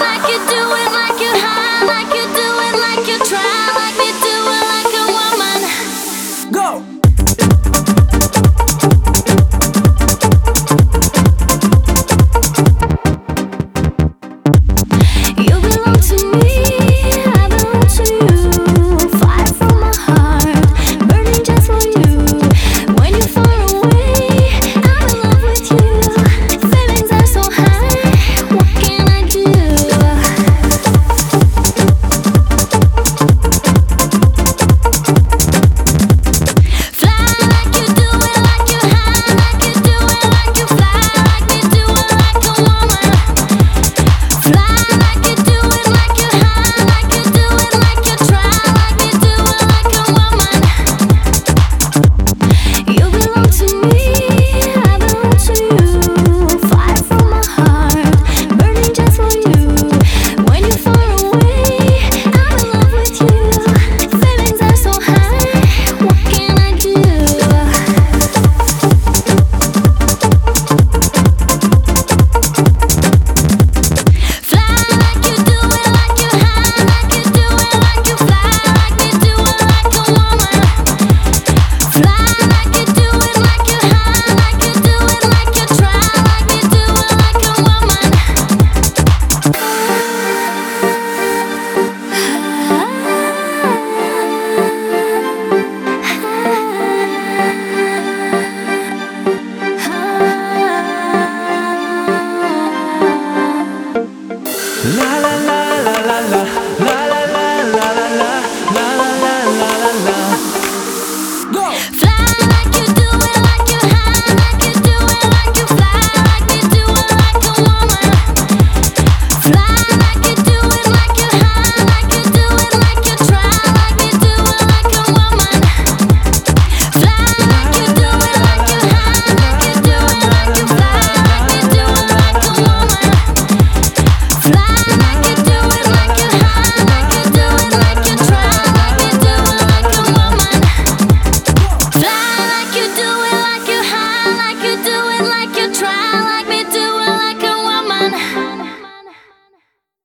like you do it, like you high, La